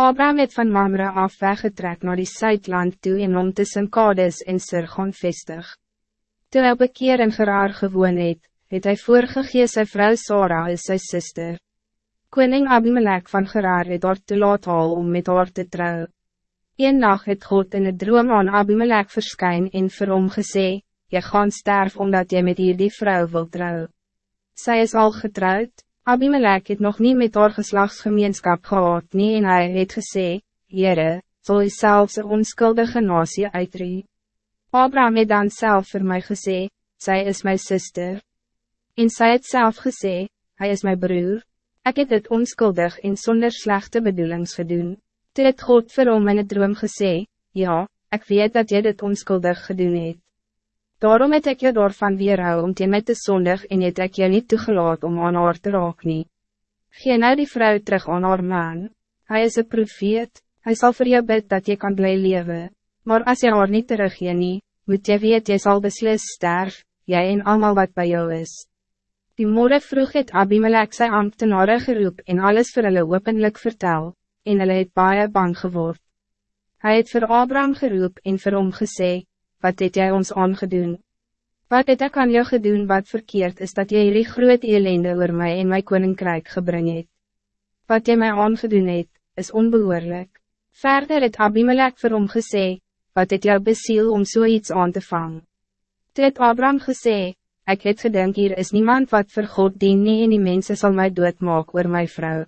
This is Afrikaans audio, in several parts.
Abraham het van Mamre af weggetrek naar die Zuidland toe en om tussen Kades en Sir gaan vestig. Toe hy bekeer in Geraar gewoon het, het hy voorgegee sy vrou Sarah is sy sister. Koning Abimelech van Geraar het haar te laat haal om met haar te trouw. Een nacht het God in het droom aan Abimelech verskyn en vir hom gesê, Jy gaan sterf omdat jy met hierdie vrou wil trouw. Zij is al getrouwd, Abimelech het nog niet met haar geslagsgemeenskap gehad nie en hy het gesê, Heere, zal hy selfs een onskuldige nasie uitrie. Abraham het dan zelf voor mij gesê, zij is mijn zuster. En zij het zelf gesê, hij is mijn broer. Ik het het onskuldig en zonder slechte bedoelings gedoen. Toe het God vir hom in het droom gesê, ja, ik weet dat jy dit onskuldig gedoen het. Daarom het ik je daarvan weerhou om teen met te zondig en het ek je niet toegelaat om aan haar te raak nie. Gee nou die vrouw terug aan haar man. Hij is een profeet, hij zal voor jou bid dat je kan blij leven. Maar als je haar niet teruggee nie, moet je weet jy sal beslis sterf, jij en allemaal wat bij jou is. Die morgen vroeg het Abimelech sy ambtenare geroep en alles vir hulle openlik vertel, en hulle het baie bang geword. Hij het voor Abraham geroep en vir hom gesê, wat het jij ons aangedoen? Wat het ek aan jou gedoen wat verkeerd is dat jy hierdie groot elende oor my en my koninkrijk gebring het? Wat jy my aangedoen het, is onbehoorlijk. Verder het Abimelech vir hom gesê, wat het jou besiel om zoiets aan te vangen? Toe het Abraham gesê, ik het gedink hier is niemand wat vir God dien nie en die mense sal my doodmaak oor my vrouw.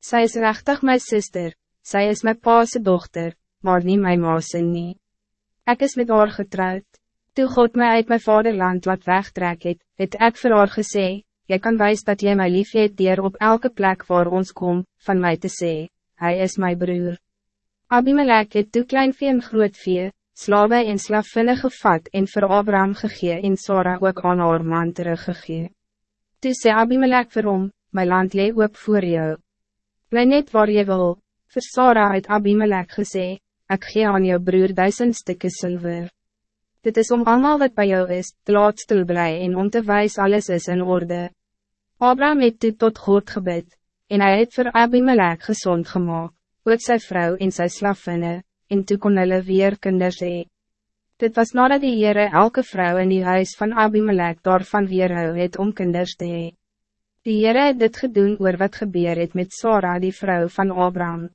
Zij is rechtig my sister, zij is my paase dochter, maar niet my maase nie. Ik is met haar getrouwd. Toe God mij uit mijn vaderland laat wegtrek het, het ek vir haar gesê, jy kan wijs dat jy my lief het dier op elke plek waar ons kom, van mij te sê, hij is mijn broer. Abimelech het toe klein vee en groot vee, slawe en slavinne gevat en vir Abraham gegee en Sarah ook aan haar man teruggegee. Toe sê Abimelech vir hom, my land lee ook voor jou. Bly net waar jy wil, vir Sarah het Abimelech gesê, ik gee aan jou broer duizend stukken zilver. Dit is om allemaal wat bij jou is, te laat stilblij en om te wijs alles is in orde. Abraham het dit tot God gebed, en hij het voor Abimelech gezond gemaakt, ook zijn vrouw en zijn slavinnen, en toe kon hulle weer kinders hee. Dit was nadat die Heere elke vrouw in die huis van Abimelech daarvan weerhou het om kinders te hee. Die Heere het dit gedoen oor wat gebeur het met Sarah die vrouw van Abraham.